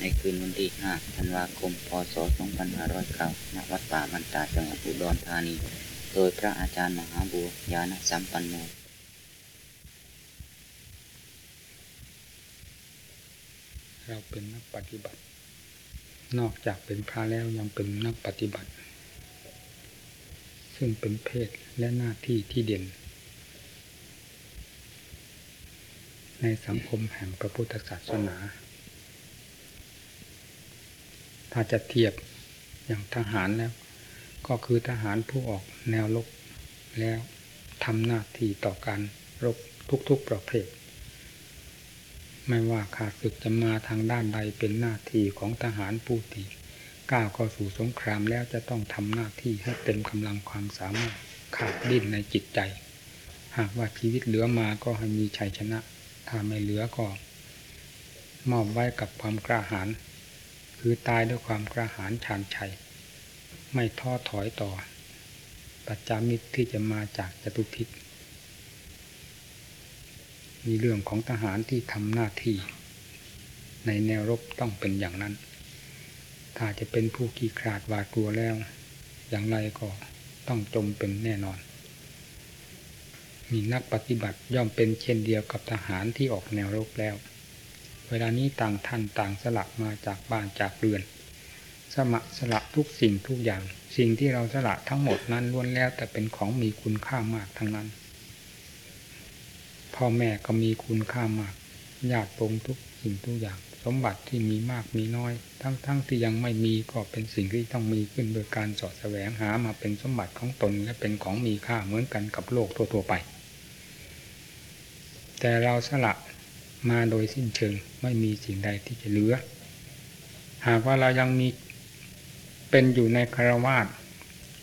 ในคืนวันที่ 5 ธันวาคม พศ 2509ณวัดป่ามันตาจังหวัดอุดรธานี โดยพระอาจารย์มหาบัวยานสัมปันโนเราเป็นนักปฏิบัติ นอกจากเป็นพระแล้วยังเป็นนักปฏิบัติ ซึ่งเป็นเพศและหน้าที่ที่เด่น ในสังคมแห่งพระพุทธศาสนา ถ้าจะเทียบอย่างทหารแล้ว ก็คือทหารผู้ออกแนวรบแล้วทำหน้าที่ต่อการรบทุกๆประเภท ไม่ว่าขาดศึกจะมาทางด้านใดเป็นหน้าที่ของทหารผู้ที่ก้าวเข้าสู่สงครามแล้วจะต้องทำหน้าที่ให้เต็มกำลังความสามารถขาดดิ้นในจิตใจ หากว่าชีวิตเหลือมาก็ให้มีชัยชนะ ถ้าไม่เหลือก็ มอบไว้กับความกล้าหาญ คือตายด้วยความกล้าหาญชาญชัย ไม่ท้อถอยต่อ ปัจจามิตรที่จะมาจากจตุทิศมีเรื่องของทหารที่ทำหน้าที่ ในแนวรบต้องเป็นอย่างนั้น ถ้าจะเป็นผู้ขี้ขลาดหวาดกลัวแล้ว อย่างไรก็ต้องจมเป็นแน่นอน มีนักปฏิบัติย่อมเป็นเช่นเดียวกับทหารที่ออกแนวรบแล้ว เวลานี้ต่างท่านต่างสละมาจากบ้านจากเรือน สมะสละทุกสิ่งทุกอย่าง สิ่งที่เราสละทั้งหมดนั้นล้วนแล้วแต่เป็นของมีคุณค่ามากทั้งนั้น พ่อแม่ก็มีคุณค่ามากญาติปงทุกสิ่งทุกอย่าง สมบัติที่มีมากมีน้อย ทั้งๆทที่ยังไม่มีก็เป็นสิ่งที่ต้องมีขึ้นโดยการสอดแสวงหามาเป็นสมบัติของตนและเป็นของมีค่าเหมือนกันกับโลกทั่วๆไป แต่เราสละ มาโดยสิ้นเชิงไม่มีสิ่งใดที่จะเหลือ หากว่าเรายังมีเป็นอยู่ในคารวาส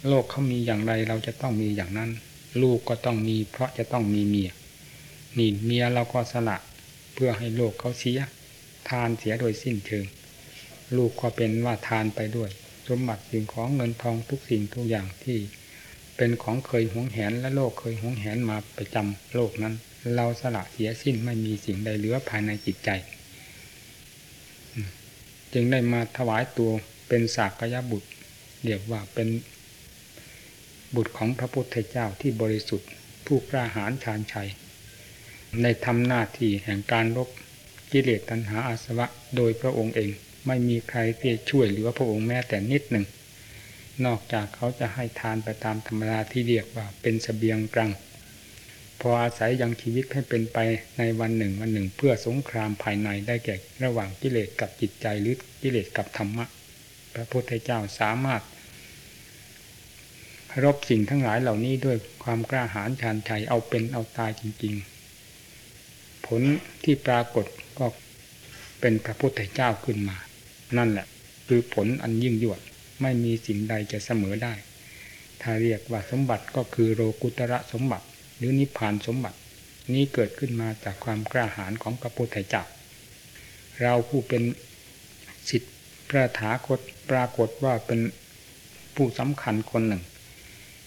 โลกเขามีอย่างไรเราจะต้องมีอย่างนั้น ลูกก็ต้องมีเพราะจะต้องมีเมียนี่เมียเราก็สละเพื่อให้โลกเขาเสีย ทานเสียโดยสิ้นเชิง ลูกก็เป็นว่าทานไปด้วย สมบัติสิ่งของเงินทองทุกสิ่งทุกอย่างที่เป็นของเคยหวงแหนและโลกเคยหวงแหนมาประจำโลกนั้น เราสละเสียสิ้นไม่มีสิ่งใดเหลือภายในจิตใจ จึงได้มาถวายตัวเป็นสากยบุตรเรียกว่าเป็นบุตรของพระพุทธเจ้าที่บริสุทธิ์ ผู้กล้าหาญชาญชัย ในทำหน้าที่แห่งการรบกิเลสตัณหาอาสวะโดยพระองค์เอง ไม่มีใครที่ช่วยเหลือพระองค์แม้แต่นิดหนึ่ง นอกจากเขาจะให้ทานไปตามธรรมดาที่เรียกว่าเป็นสเสบียงกลาง พออาศัยยังชีวิตให้เป็นไปในวันหนึ่งวันหนึ่ง เพื่อสงครามภายในได้แก่ระหว่างกิเลสกับจิตใจหรือกิเลสกับธรรมะ พระพุทธเจ้าสามารถ รบสิ่งทั้งหลายเหล่านี้ด้วยความกล้าหาญชาญชัยเอาเป็นเอาตายจริง ๆ ผลที่ปรากฏก็เป็นพระพุทธเจ้าขึ้นมา นั่นแหละ คือผลอันยิ่งยวดไม่มีสิ่งใดจะเสมอได้ ถ้าเรียกว่าสมบัติก็คือโลกุตระสมบัติ หรือนิพพานสมบัติ นี้เกิดขึ้นมาจากความกล้าหาญของพระพุทธเจ้าเราผู้เป็นสิทธิพระถาคตปรากฏว่าเป็นผู้สำคัญคนหนึ่ง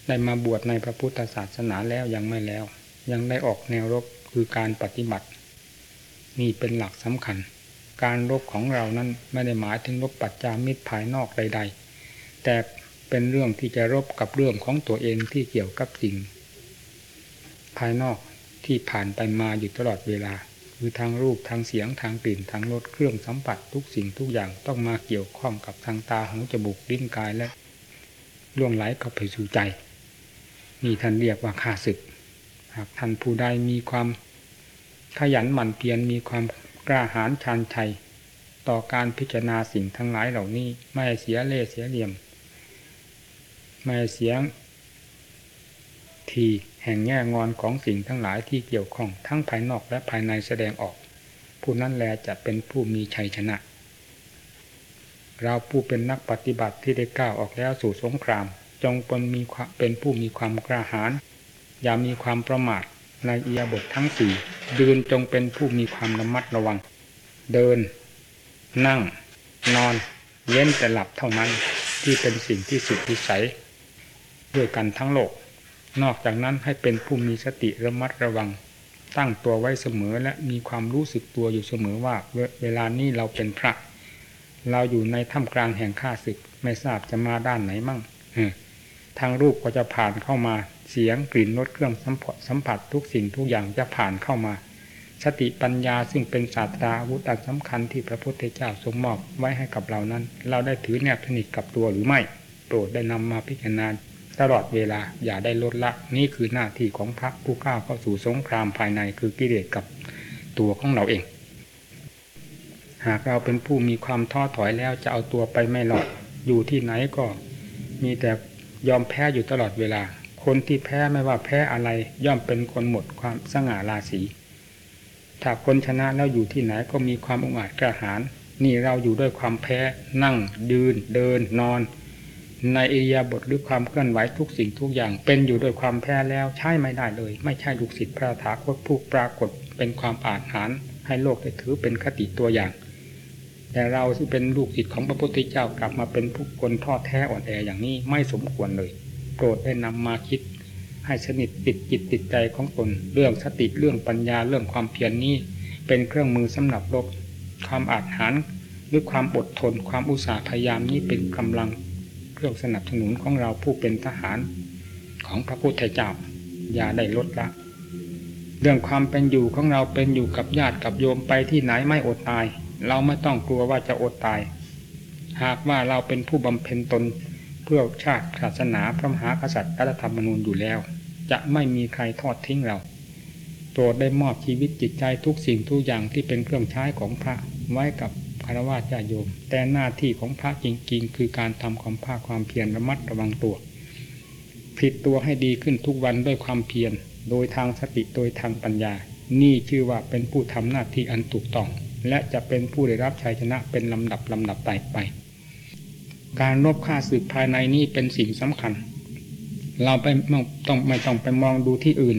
ได้มาบวชในพระพุทธศาสนาแล้วยังไม่แล้ว ยังได้ออกแนวรบคือการปฏิบัติ นี่เป็นหลักสำคัญ การรบของเรานั้นไม่ได้หมายถึงรบปัจจามิตรภายนอกใด ๆ แต่เป็นเรื่องที่จะรบกับเรื่องของตัวเองที่เกี่ยวกับสิ่ง ภายนอกที่ผ่านไปมาอยู่ตลอดเวลา คือทางรูปทางเสียงทางกลิ่นทางรสเครื่องสัมผัสทุกสิ่งทุกอย่างต้องมาเกี่ยวข้องกับทางตาหูจมูกลิ้นกายและล่วงไหลเข้าไปสู่ใจนี่ท่านเรียกว่าข้าศึก หากท่านผู้ใดมีความขยันหมั่นเพียรมีความกล้าหาญชาญชัย ต่อการพิจารณาสิ่งทั้งหลายเหล่านี้ ไม่เสียเล่เสียเหลี่ยม ไม่เสียงที แห่งแง่งอนของสิ่งทั้งหลายที่เกี่ยวข้องทั้งภายนอกและภายในแสดงออก ผู้นั้นแลจะเป็นผู้มีชัยชนะ เราผู้เป็นนักปฏิบัติที่ได้ก้าวออกแล้วสู่สงคราม จงเป็นมีเป็นผู้มีความกล้าหาญอย่ามีความประมาทในอียบททั้งสี่ยืนจงเป็นผู้มีความระมัดระวัง เดิน นั่ง นอนเว้นแต่หลับเท่านั้นที่เป็นสิ่งที่สุดวิสัย ด้วยกันทั้งโลก นอกจากนั้นให้เป็นผู้มีสติระมัดระวัง ตั้งตัวไว้เสมอและมีความรู้สึกตัวอยู่เสมอว่าเวลานี้เราเป็นพระ เราอยู่ในถ้ำกลางแห่งข้าศึก ไม่ทราบจะมาด้านไหนมั่งทางรูปก็จะผ่านเข้ามาเสียงกลิ่นรสเครื่องสัมผัสสัมผัสทุกสิ่งทุกอย่างจะผ่านเข้ามา สติปัญญาซึ่งเป็นศาสตราอาวุธอันสำคัญที่พระพุทธเจ้าทรงมอบไว้ให้กับเรานั้น เราได้ถือแนบสนิทกับตัวหรือไม่ โปรดได้นำมาพิจารณา ตลอดเวลาอย่าได้ลดละ นี่คือหน้าที่ของพระผู้ก้าวเข้าสู่สงครามภายในคือกิเลสกับตัวของเราเอง หากเราเป็นผู้มีความท้อถอยแล้วจะเอาตัวไปไม่หลอดอยู่ที่ไหนก็ มีแต่ยอมแพ้อยู่ตลอดเวลา คนที่แพ้ไม่ว่าแพ้อะไร ย่อมเป็นคนหมดความสง่าราศีถ้าคนชนะแล้วอยู่ที่ไหนก็มีความองอาจกระหาร นี่เราอยู่ด้วยความแพ้นั่งยืนเดินนอน ในเอียาบทหรือความเคลื่อนไหวทุกสิ่งทุกอย่าง เป็นอยู่โดยความแพ้แล้วใช่ไม่ได้เลย ไม่ใช่ลูกศิษย์พระถาคตผู้ปรากฏเป็นความอาจหารให้โลกได้ถือเป็นคติตัวอย่าง แต่เราที่เป็นลูกศิษย์ของพระพุทธเจ้ากลับมาเป็นผู้คนทอดแท้อ่อนแออย่างนี้ไม่สมควรเลยโปรดได้นำมาคิด ให้สนิทติดจิตติดใจของตนเรื่องสติเรื่องปัญญาเรื่องความเพียรนนี้ เป็นเครื่องมือสำหรับลบความอาจหารหรือความอดทนความอุตสาห์พยายามนี้เป็นกำลัง เครื่องสนับสนุนของเราผู้เป็นทหารของพระพุทธเจ้าอย่าได้ลดละ เรื่องความเป็นอยู่ของเราเป็นอยู่กับญาติกับโยมไปที่ไหนไม่อดตาย เราไม่ต้องกลัวว่าจะอดตาย หากว่าเราเป็นผู้บำเพ็ญตนเพื่อชาติศาสนาพระมหากษัตริย์รัฐธรรมนูญอยู่แล้ว จะไม่มีใครทอดทิ้งเราโปรดได้มอบชีวิตจิตใจทุกสิ่งทุกอย่างที่เป็นเครื่องใช้ของพระไว้กับารวะญาโยม แต่หน้าที่ของพระจริงๆ คือการทำความภาคความเพียรระมัดระวังตัวผิดตัวให้ดีขึ้นทุกวันด้วยความเพียรโดยทางสติโดยทางปัญญา นี่ชื่อว่าเป็นผู้ทำหน้าที่อันถูกต้อง และจะเป็นผู้ได้รับชัยชนะเป็นลำดับลำดับไปไป การรบฆ่าศึกภายในนี้เป็นสิ่งสำคัญ เราไปต้องไม่ต้องไปมองดูที่อื่น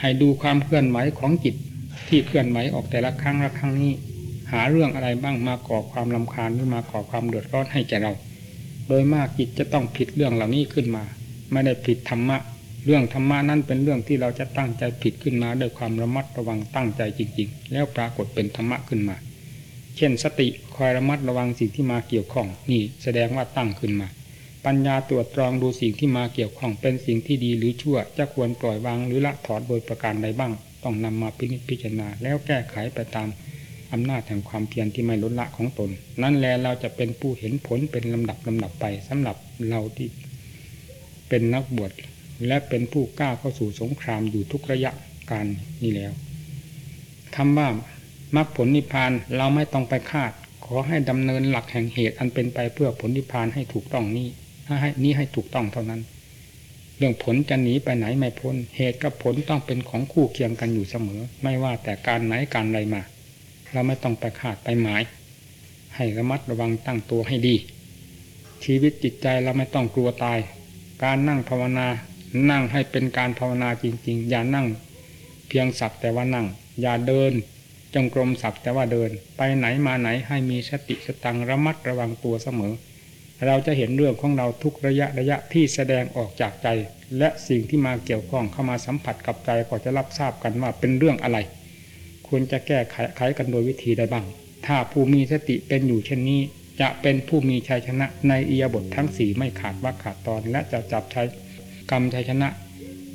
ให้ดูความเคลื่อนไหวของจิตที่เคลื่อนไหวออกแต่ละครั้งละครั้งนี้ หาเรื่องอะไรบ้างมาก่อความลำคาญหรือมาก่อความเดือดร้อนให้แก่เรา โดยมากจิตจะต้องผิดเรื่องเหล่านี้ขึ้นมา ไม่ได้ผิดธรรมะ เรื่องธรรมะนั้นเป็นเรื่องที่เราจะตั้งใจผิดขึ้นมาด้วยความระมัดระวังตั้งใจจริง ๆ แล้วปรากฏเป็นธรรมะขึ้นมา เช่นสติคอยระมัดระวังสิ่งที่มาเกี่ยวข้องนี่แสดงว่าตั้งขึ้นมา ปัญญาตรวจตรองดูสิ่งที่มาเกี่ยวข้องเป็นสิ่งที่ดีหรือชั่ว จะควรปล่อยวางหรือละถอนโดยประการใดบ้าง ต้องนำมาพิพจารณาแล้วแก้ไขไปตาม อำนาจแห่งความเพียรที่ไม่ลดละของตน นั่นแหละเราจะเป็นผู้เห็นผลเป็นลำดับลำดับไปสำหรับเราที่เป็นนักบวชและเป็นผู้ก้าวเข้าสู่สงครามอยู่ทุกระยะการนี้แล้วคำว่ามรรคผลนิพพานเราไม่ต้องไปคาด ขอให้ดำเนินหลักแห่งเหตุอันเป็นไปเพื่อผลนิพพานให้ถูกต้องนี้ให้นี้ให้ถูกต้องเท่านั้น เรื่องผลจะหนีไปไหนไม่พ้นเหตุกับผลต้องเป็นของคู่เคียงกันอยู่เสมอ ไม่ว่าแต่การไหนการใดมา เราไม่ต้องไปคาดไปหมาย ให้ระมัดระวังตั้งตัวให้ดี ชีวิตจิตใจเราไม่ต้องกลัวตาย การนั่งภาวนา นั่งให้เป็นการภาวนาจริง ๆ อย่านั่ง เพียงสักแต่ว่านั่ง อย่าเดิน จงกรมสักแต่ว่าเดิน ไปไหนมาไหนให้มีสติสตังระมัดระวังตัวเสมอ เราจะเห็นเรื่องของเราทุกระยะระยะที่แสดงออกจากใจ และสิ่งที่มาเกี่ยวข้องเข้ามาสัมผัสกับใจก็จะรับทราบกันว่าเป็นเรื่องอะไร ควรจะแก้ไขกันโดยวิธีใดบ้าง ถ้าผู้มีสติเป็นอยู่เช่นนี้ จะเป็นผู้มีชัยชนะในอียบททั้งสี่ไม่ขาดว่าขาดตอนและจะจับใช้กรรมชัยชนะ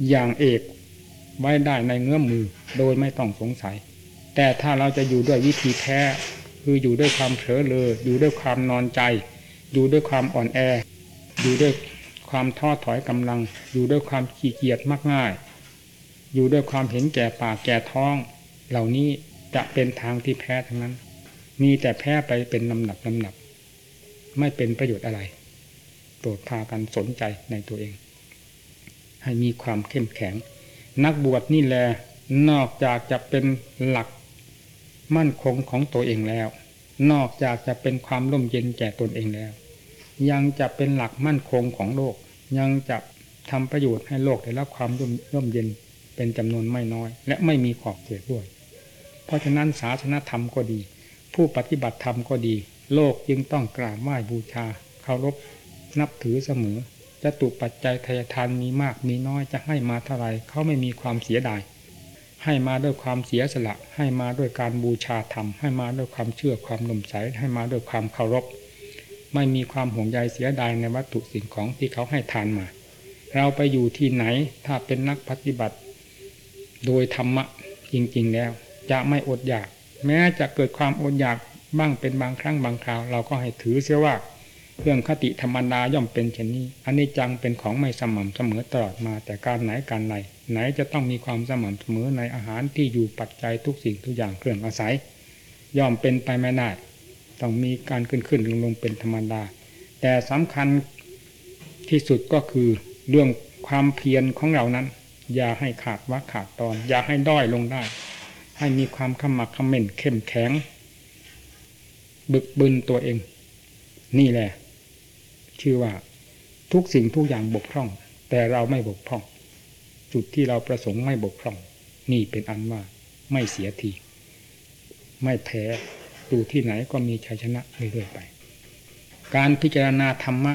อย่างเอกไว้ได้ในเงื้อมมือโดยไม่ต้องสงสัย แต่ถ้าเราจะอยู่ด้วยวิธีแท้คืออยู่ด้วยความเผลอเลออยู่ด้วยความนอนใจ อยู่ด้วยความอ่อนแอ อยู่ด้วยความท้อถอยกำลัง อยู่ด้วยความขี้เกียจมากง่าย อยู่ด้วยความเห็นแก่ปากแก่ท้อง เหล่านี้จะเป็นทางที่แพ้ทั้งนั้น มีแต่แพ้ไปเป็นลำหนับลำหนับ ไม่เป็นประโยชน์อะไร โปรดพากันสนใจในตัวเอง ให้มีความเข้มแข็ง นักบวชนี่แหละนอกจากจะเป็นหลักมั่นคงของตัวเองแล้ว นอกจากจะเป็นความร่มเย็นแก่ตนเองแล้ว ยังจะเป็นหลักมั่นคงของโลก ยังจะทำประโยชน์ให้โลกได้รับความร่มเย็นเป็นจำนวนไม่น้อย และไม่มีขอบเขตด้วย เพราะฉะนั้นศาสนธรรมก็ดี ผู้ปฏิบัติธรรมก็ดี โลกจึงต้องกราบไหว้บูชาเคารพนับถือเสมอจะตุปัจจัยทายทานมีมากมีน้อยจะให้มาเท่าไรเขาไม่มีความเสียดาย ให้มาด้วยความเสียสละ ให้มาด้วยการบูชาธรรม ให้มาด้วยความเชื่อความหนุ่มใสให้มาด้วยความเคารพ ไม่มีความห่วงใยเสียดายในวัตถุสิ่งของที่เขาให้ทานมา เราไปอยู่ที่ไหนถ้าเป็นนักปฏิบัติ โดยธรรมะจริงๆแล้ว จะไม่อดอยาก แม้จะเกิดความอดอยากบ้างเป็นบางครั้งบางคราว เราก็ให้ถือเสียว่าเรื่องคติธรรมดาย่อมเป็นเช่นนี้อันนี้จังเป็นของไม่สม่ำเสมอตลอดมา แต่การไหนการใดไหนจะต้องมีความสม่ำเสมอในอาหารที่อยู่ปัจจัยทุกสิ่งทุกอย่างเครื่องอาศัย ย่อมเป็นไปไม่ได้ต้องมีการขึ้นขึ้นลงลงเป็นธรรมดา แต่สำคัญที่สุดก็คือเรื่องความเพียรของเรานั้น อย่าให้ขาดว่าขาดตอน อย่าให้ด้อยลงได้ ให้มีความขมักเขม่นเข้มแข็ง บึกบึนตัวเอง นี่แหละ ชื่อว่าทุกสิ่งทุกอย่างบกพร่อง แต่เราไม่บกพร่อง จุดที่เราประสงค์ไม่บกพร่อง นี่เป็นอันว่าไม่เสียทีไม่แพ้ดูที่ไหนก็มีชัยชนะเรื่อยๆไป การพิจารณาธรรมะ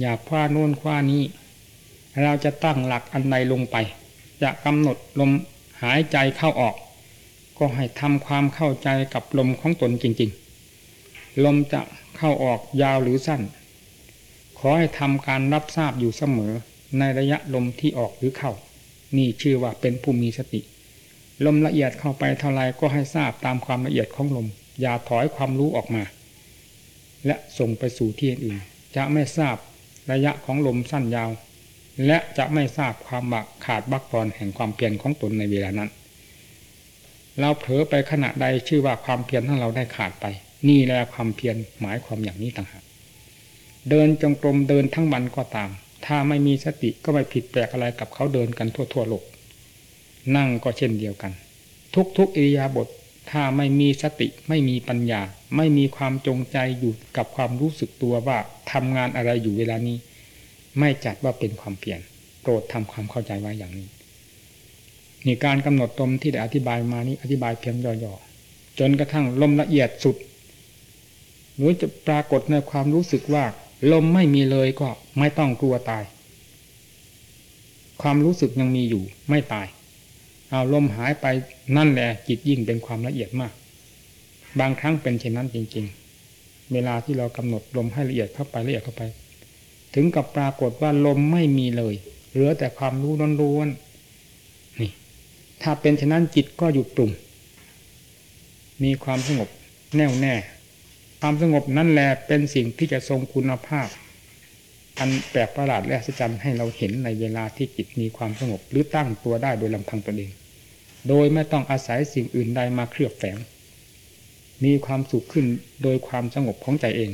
อย่าคว้าโน่นคว้านี้ เราจะตั้งหลักอันใดลงไป จะกำหนดลมหายใจเข้าออก ก็ให้ทำความเข้าใจกับลมของตนจริง ๆ ลมจะเข้าออกยาวหรือสั้น ขอให้ทำการรับทราบอยู่เสมอในระยะลมที่ออกหรือเข้า นี่ชื่อว่าเป็นผู้มีสติ ลมละเอียดเข้าไปเท่าไรก็ให้ทราบตามความละเอียดของลม อย่าถอยความรู้ออกมา และส่งไปสู่ที่อื่น จะไม่ทราบระยะของลมสั้นยาว และจะไม่ทราบความบักขาดบักตอนแห่งความเพียรของตนในเวลานั้น เราเผลอไปขณะใดชื่อว่าความเพียรของเราได้ขาดไป นี่แหละความเพียรหมายความอย่างนี้ต่างหากเดินจงกรมเดินทั้งวันก็ตาม ถ้าไม่มีสติก็ไม่ผิดแปลกอะไรกับเขาเดินกันทั่วทั่วโลกนั่งก็เช่นเดียวกัน ทุกๆอิริยาบถถ้าไม่มีสติไม่มีปัญญา ไม่มีความจงใจอยู่กับความรู้สึกตัวว่าทำงานอะไรอยู่เวลานี้ ไม่จัดว่าเป็นความเปลี่ยนโปรดทำความเข้าใจไว้อย่างนี้ นี่การกำหนดตมที่ได้อธิบายมานี้อธิบายเพียงย่อๆจนกระทั่งลมละเอียดสุดหรือจะปรากฏในความรู้สึกว่า ลมไม่มีเลยก็ไม่ต้องกลัวตาย ความรู้สึกยังมีอยู่ไม่ตาย เอาลมหายไปนั่นแหละจิตยิ่งเป็นความละเอียดมาก บางครั้งเป็นเช่นนั้นจริง ๆ เวลาที่เรากำหนดลมให้ละเอียดเข้าไปละเอียดเข้าไป ถึงกับปรากฏว่าลมไม่มีเลย เหลือแต่ความรู้ล้วนๆ ถ้าเป็นเช่นนั้นจิตก็หยุดปรุงมีความสงบแน่วแน่ ความสงบนั่นแหละเป็นสิ่งที่จะทรงคุณภาพ อันแปลกประหลาดและอัศจรรย์ให้เราเห็นในเวลาที่จิตมีความสงบ หรือตั้งตัวได้โดยลำพังตนเอง โดยไม่ต้องอาศัยสิ่งอื่นใดมาเคลือบแฝง มีความสุขขึ้นโดยความสงบของใจเอง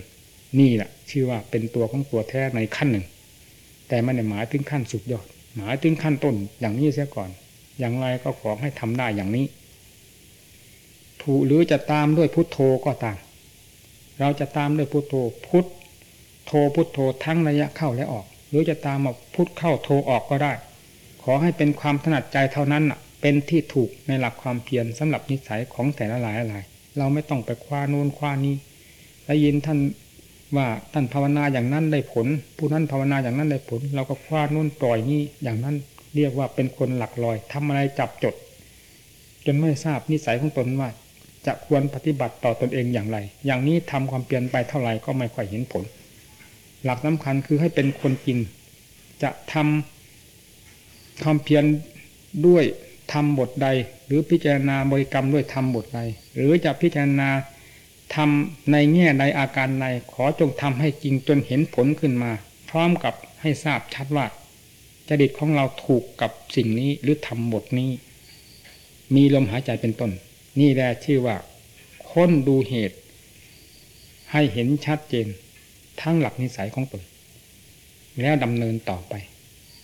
นี่แหละชื่อว่าเป็นตัวของตัวแท้ในขั้นหนึ่ง แต่ไม่ได้หมายถึงขั้นสุดยอด หมายถึงขั้นต้นอย่างนี้เสียก่อน อย่างไรก็ขอให้ทำได้อย่างนี้ ถูหรือจะตามด้วยพุทโธก็ตาม เราจะตามด้วยพุทโธพุทโธพุทโธทั้งระยะเข้าและออก หรือจะตามมาพุทเข้าโธออกก็ได้ ขอให้เป็นความถนัดใจเท่านั้นเป็นที่ถูกในหลักความเพียรสำหรับนิสัยของแต่ละหลายหลายเราไม่ต้องไปคว้าโน้นคว้านี้ได้ยินท่านว่าท่านภาวนาอย่างนั้นได้ผล ผู้นั้นภาวนาอย่างนั้นได้ผล เราก็คว้าโน้นปล่อยนี้อย่างนั้น เรียกว่าเป็นคนหลักลอยทำอะไรจับจด จนไม่ทราบนิสัยของตนว่า จะควรปฏิบัติต่อตอนเองอย่างไร อย่างนี้ทำความเปลี่ยนไปเท่าไหร่ก็ไม่ค่อยเห็นผล หลักสำคัญคือให้เป็นคนจริง จะทำความเพียรด้วยทำบทใด หรือพิจารณาบริกรรมด้วยทำบทใด หรือจะพิจารณาทำในแง่ใดอาการใดขอจงทำให้จริงจนเห็นผลขึ้นมา พร้อมกับให้ทราบชัดว่า จริตของเราถูกกับสิ่งนี้หรือทำบทนี้ มีลมหายใจเป็นต้น นี่แหละชื่อว่า ค้นดูเหตุ ให้เห็นชัดเจน ทั้งหลักนิสัยของตน แล้วดำเนินต่อไป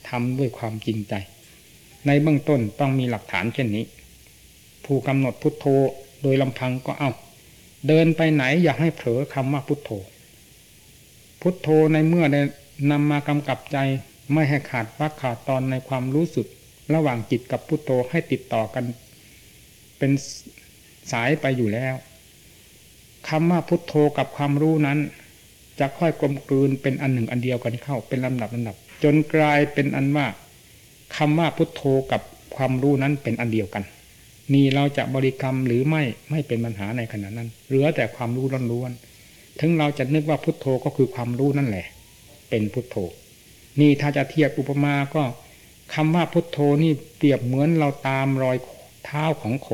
ทำด้วยความจริงใจ ในเบื้องต้นต้องมีหลักฐานเช่นนี้ ผู้กำหนดพุทโธโดยลำพังก็เอาเดินไปไหนอย่าให้เผลอคำว่าพุทโธ พุทโธในเมื่อได้นำมากำกับใจ ไม่ให้ขาดวักขาดตอนในความรู้สึก ระหว่างจิตกับพุทโธให้ติดต่อกัน เป็นสายไปอยู่แล้วคำว่าพุทโธกับความรู้นั้น จะค่อยกลมกลืนเป็นอันหนึ่งอันเดียวกันเข้า เป็นลำดับลำดับ จนกลายเป็นอันว่าคำว่าพุทโธกับความรู้นั้นเป็นอันเดียวกัน นี่เราจะบริกรรมหรือไม่ไม่เป็นปัญหาในขณะนั้น เหลือแต่ความรู้ล้วนๆถึงเราจะนึกว่าพุทโธก็คือความรู้นั่นแหละ เป็นพุทโธ นี่ถ้าจะเทียบอุปมาก็คำว่าพุทโธนี่เปรียบเหมือนเราตามรอยเท้าของโค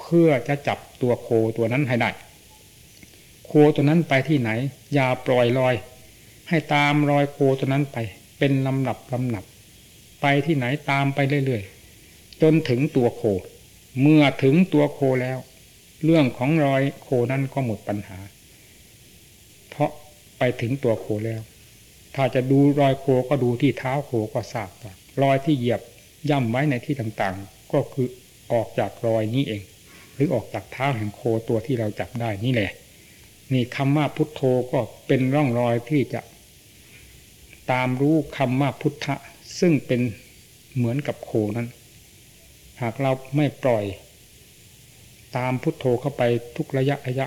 เพื่อจะจับตัวโคตัวนั้นให้ได้ โคตัวนั้นไปที่ไหน อย่าปล่อยลอย ให้ตามรอยโคตัวนั้นไป เป็นลำดับลำดับ ไปที่ไหนตามไปเรื่อยๆจนถึงตัวโค เมื่อถึงตัวโคแล้ว เรื่องของรอยโคนั้นก็หมดปัญหา เพราะไปถึงตัวโคแล้ว ถ้าจะดูรอยโคก็ดูที่เท้าโคก็ทราบว่ารอยที่เหยียบย่ำไว้ในที่ต่างๆ ก็คือออกจากรอยนี้เอง หรือออกจากเท้าแห่งโคตัวที่เราจับได้นี่แหละ นี่คำว่าพุทโธก็เป็นร่องรอยที่จะ ตามรู้คำว่าพุทธะซึ่งเป็นเหมือนกับโคนั้น หากเราไม่ปล่อย ตามพุทโธเข้าไปทุกระยะระยะ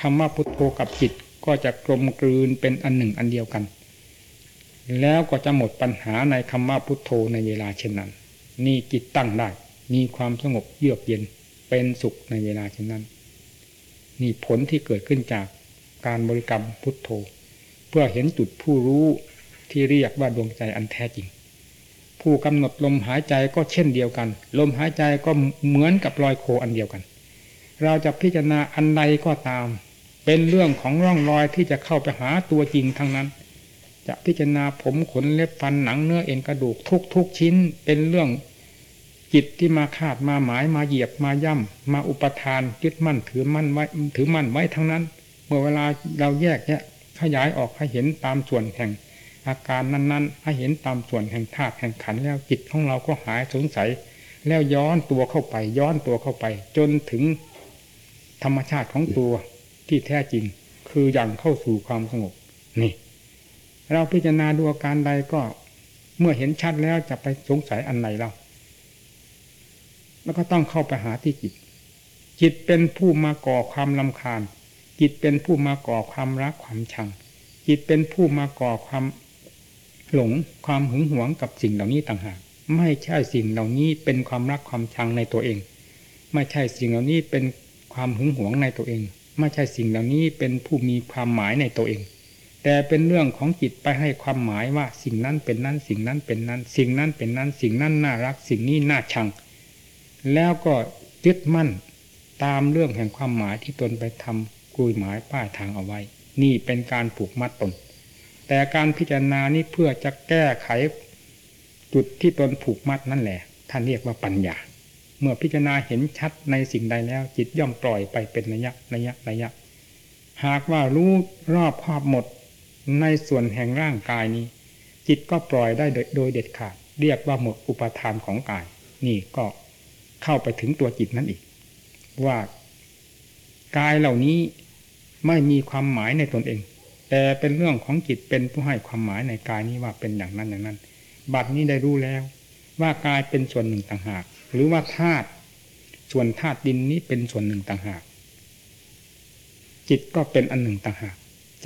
คำว่าพุทโธกับจิตก็จะกลมกลืนเป็นอันหนึ่งอันเดียวกัน แล้วก็จะหมดปัญหาในคำว่าพุทโธในเวลาเช่นนั้น นี่จิตตั้งได้ มีความสงบเยือกเย็นเป็นสุขในเวลาเช่นนั้น นี่ผลที่เกิดขึ้นจากการบริกรรมพุทโธ เพื่อเห็นจุดผู้รู้ที่เรียกว่าดวงใจอันแท้จริง ผู้กำหนดลมหายใจก็เช่นเดียวกัน ลมหายใจก็เหมือนกับรอยโคอันเดียวกัน เราจะพิจารณาอันใดก็ตาม เป็นเรื่องของร่องรอยที่จะเข้าไปหาตัวจริงทั้งนั้น จะพิจารณาผมขนเล็บฟันหนังเนื้อเอ็นกระดูกทุกทุกชิ้น เป็นเรื่องจิตที่มาคาดมาหมายมาเหยียบมาย่ำมาอุปทานยึดมั่นถือมั่นไว้ถือมั่นไว้ทั้งนั้น เมื่อเวลาเราแยกเนี่ยขยายออกให้เห็นตามส่วนแห่ง อาการนั้น ๆ ให้เห็นตามส่วนแห่งธาตุแห่งขันแล้วจิตของเราก็หายสงสัย แล้วย้อนตัวเข้าไป ย้อนตัวเข้าไป จนถึงธรรมชาติของตัวที่แท้จริง คืออย่างเข้าสู่ความสงบนี่ เราพิจารณาดูอาการใดก็เมื่อเห็นชัดแล้วจะไปสงสัยอันไหนเรา แล้วก็ต้องเข้าไปหาที่จิต จิตเป็นผู้มาก่อความลำคาญ จิตเป็นผู้มาก่อความรักความชัง จิตเป็นผู้มาก่อความหลงความหึงหวงกับสิ่งเหล่านี้ต่างหาก ไม่ใช่สิ่งเหล่านี้เป็นความรักความชังในตัวเอง ไม่ใช่สิ่งเหล่านี้เป็นความหึงหวงในตัวเอง ไม่ใช่สิ่งเหล่านี้เป็นผู้มีความหมายในตัวเอง แต่เป็นเรื่องของจิตไปให้ความหมายว่าสิ่งนั้นเป็นนั้นสิ่งนั้นเป็นนั้น สิ่งนั้นเป็นนั้น สิ่งนั้นน่ารัก สิ่งนี้น่าชัง แล้วก็ยึดมั่นตามเรื่องแห่งความหมายที่ตนไปทำกุยหมายป้ายทางเอาไว้ นี่เป็นการผูกมัดตน แต่การพิจารณานี้เพื่อจะแก้ไขจุดที่ตนผูกมัดนั่นแหละ ท่านเรียกว่าปัญญา เมื่อพิจารณาเห็นชัดในสิ่งใดแล้ว จิตย่อมปล่อยไปเป็นระยะระยะระยะ หากว่ารู้รอบครอบหมด ในส่วนแห่งร่างกายนี้ จิตก็ปล่อยได้โดยเด็ดขาด เรียกว่าหมดอุปทานของกาย นี่ก็เข้าไปถึงตัวจิตนั่นอีก ว่ากายเหล่านี้ไม่มีความหมายในตนเอง แต่เป็นเรื่องของจิตเป็นผู้ให้ความหมายในกายนี้ว่าเป็นอย่างนั้นอย่างนั้น บัดนี้ได้รู้แล้ว ว่ากายเป็นส่วนหนึ่งต่างหาก หรือว่าธาตุส่วนธาตุดินนี้เป็นส่วนหนึ่งต่างหาก จิตก็เป็นอันหนึ่งต่างหาก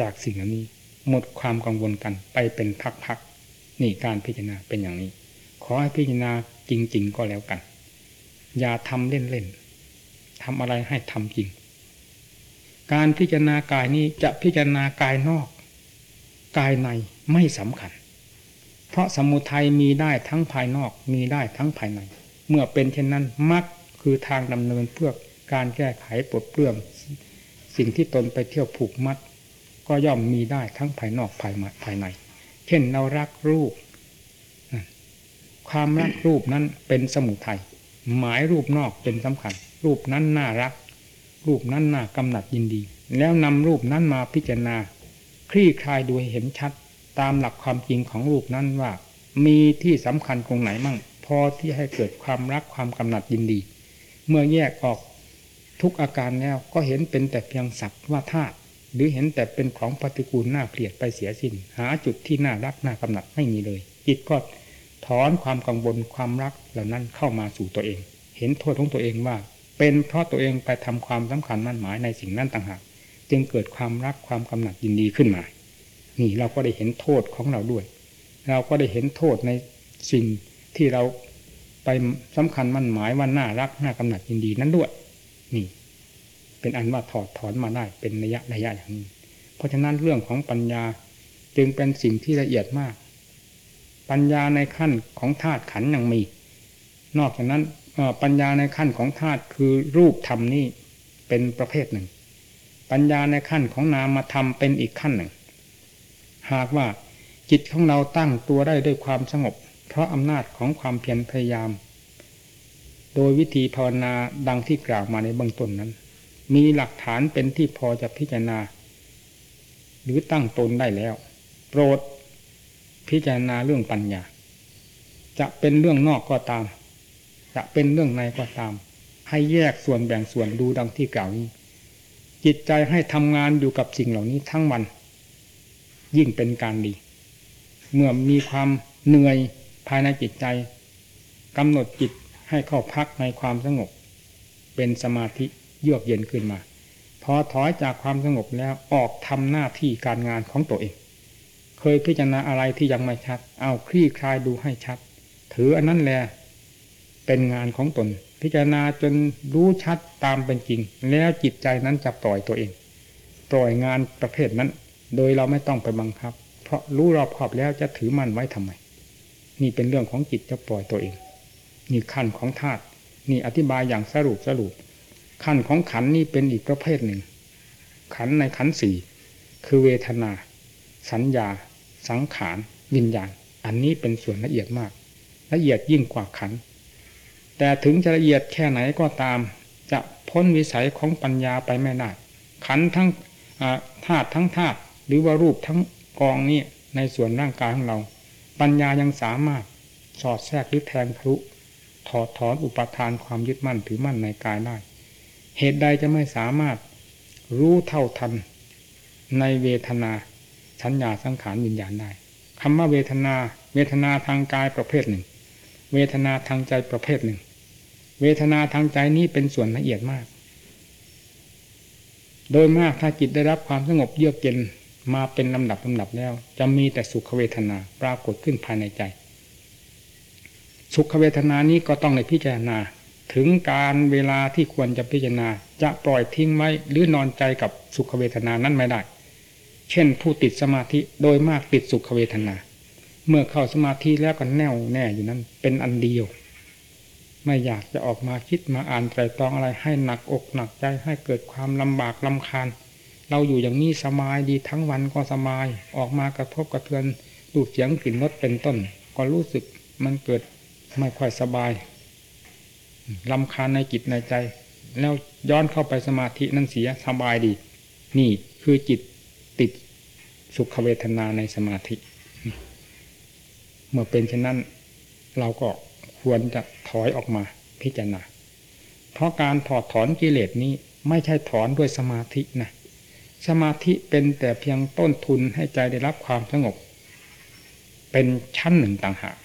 จากสิ่งเหล่านี้ หมดความกังวลกันไปเป็นพักๆนี่การพิจารณาเป็นอย่างนี้ ขอให้พิจารณาจริง ๆ ก็แล้วกัน อย่าทำเล่นๆทำอะไรให้ทำจริง การพิจารณากายนี้จะพิจารณากายนอก กายในไม่สำคัญ เพราะสมุทัยมีได้ทั้งภายนอกมีได้ทั้งภายใน เมื่อเป็นเช่นนั้นมักคือทางดำเนินเพื่อการแก้ไขปลดเปลื้องสิ่งที่ตนไปเที่ยวผูกมัด ก็ย่อมมีได้ทั้งภายนอกภายภายใน เช่นเรารักรูป ความรักรูปนั้นเป็นสมุทัยหมายรูปนอกเป็นสำคัญ รูปนั้นน่ารัก รูปนั้นน่ากำหนัดยินดี แล้วนำรูปนั้นมาพิจารณา คลี่คลายดูให้เห็นชัด ตามหลักความจริงของรูปนั้นว่า มีที่สำคัญตรงไหนมั่ง พอที่ให้เกิดความรักความกำหนัดยินดี เมื่อแยกออกทุกอาการแล้วก็เห็นเป็นแต่เพียงสักว่าธาตุ หรือเห็นแต่เป็นของปฏิกูลน่าเกลียดไปเสียสิ้นหาจุดที่น่ารักน่ากำหนัดไม่มีเลย จิตก็ถอนความกังวลความรักเหล่านั้นเข้ามาสู่ตัวเอง เห็นโทษของตัวเองว่า เป็นเพราะตัวเองไปทำความสำคัญมั่นหมายในสิ่งนั้นต่างหากจึงเกิดความรักความกำหนัดยินดีขึ้นมา นี่เราก็ได้เห็นโทษของเราด้วย เราก็ได้เห็นโทษในสิ่งที่เราไปสำคัญมั่นหมายว่าน่ารักน่ากำหนัดยินดีนั้นด้วย นี่ เป็นอันว่าถอดถอนมาได้เป็นระยะระยะอย่างนี้ เพราะฉะนั้นเรื่องของปัญญาจึงเป็นสิ่งที่ละเอียดมาก ปัญญาในขั้นของธาตุขันยังมี นอกจากนั้นปัญญาในขั้นของธาตุคือรูปธรรมนี่เป็นประเภทหนึ่ง ปัญญาในขั้นของนามธรรมเป็นอีกขั้นหนึ่ง หากว่าจิตของเราตั้งตัวได้ด้วยความสงบ เพราะอำนาจของความเพียรพยายาม โดยวิธีภาวนาดังที่กล่าวมาในเบื้องต้นนั้น มีหลักฐานเป็นที่พอจะพิจารณา หรือตั้งตนได้แล้ว โปรดพิจารณาเรื่องปัญญา จะเป็นเรื่องนอกก็ตาม จะเป็นเรื่องในก็ตาม ให้แยกส่วนแบ่งส่วนดูดังที่กล่าวนี้ จิตใจให้ทำงานอยู่กับสิ่งเหล่านี้ทั้งวัน ยิ่งเป็นการดี เมื่อมีความเหนื่อยภายในจิตใจกำหนดจิตให้เข้าพักในความสงบ เป็นสมาธิ เยือกเย็นขึ้นมาพอถอยจากความสงบแล้วออกทำหน้าที่การงานของตัวเอง เคยพิจารณาอะไรที่ยังไม่ชัด เอาคลี่คลายดูให้ชัด ถืออันนั้นแหละเป็นงานของตน พิจารณาจนรู้ชัดตามเป็นจริง แล้วจิตใจนั้นจะปล่อยตัวเอง ปล่อยงานประเภทนั้น โดยเราไม่ต้องไปบังคับ เพราะรู้รอบขอบแล้วจะถือมันไว้ทำไม นี่เป็นเรื่องของจิตจะปล่อยตัวเอง นี่ขั้นของธาตุนี่อธิบายอย่างสรุปสรุป ขั้นของขันนี่เป็นอีกประเภทหนึ่ง ขันในขันสี่คือเวทนา สัญญา สังขาร วิญญาณ อันนี้เป็นส่วนละเอียดมาก ละเอียดยิ่งกว่าขัน แต่ถึงจะละเอียดแค่ไหนก็ตาม จะพ้นวิสัยของปัญญาไปไม่ได้ขันทั้งธาตุทั้งธาตุหรือว่ารูปทั้งกองนี้ในส่วนร่างกายของเรา ปัญญายังสามารถสอดแทรกหรือแทงทะลุถอดถอนอุปทานความยึดมั่นถือมั่นในกายได้ เหตุใดจะไม่สามารถรู้เท่าทันในเวทนาสัญญาสังขารวิญญาณได้คำว่าเวทนา เวทนาทางกายประเภทหนึ่ง เวทนาทางใจประเภทหนึ่ง เวทนาทางใจนี้เป็นส่วนละเอียดมาก โดยมากถ้าจิตได้รับความสงบเยือกเย็นมาเป็นลำดับลำดับแล้ว จะมีแต่สุขเวทนาปรากฏขึ้นภายในใจ สุขเวทนานี้ก็ต้องในพิจารณา ถึงการเวลาที่ควรจะพิจารณา จะปล่อยทิ้งไว้หรือนอนใจกับสุขเวทนานั้นไม่ได้ เช่นผู้ติดสมาธิโดยมากติดสุขเวทนา เมื่อเข้าสมาธิแล้วก็แน่วแน่อยู่นั้นเป็นอันเดียว ไม่อยากจะออกมาคิดมาอ่านไตรตรองอะไรให้หนักอกหนักใจให้เกิดความลำบากลำคาญ เราอยู่อย่างนี้สบายดีทั้งวันก็สบาย ออกมากระทบกระเทือนดูดเสียงกลิ่นรสเป็นต้น ก็รู้สึกมันเกิดไม่ค่อยสบาย ลำคาญในจิตในใจ แล้วย้อนเข้าไปสมาธินั่นเสียสบายดี นี่คือจิตติดสุขเวทนาในสมาธิ เมื่อเป็นเช่นนั้น เราก็ควรจะถอยออกมาพิจารณา เพราะการถอดถอนกิเลสนี้ไม่ใช่ถอนด้วยสมาธินะ สมาธิเป็นแต่เพียงต้นทุนให้ใจได้รับความสงบ เป็นชั้นหนึ่งต่างหาก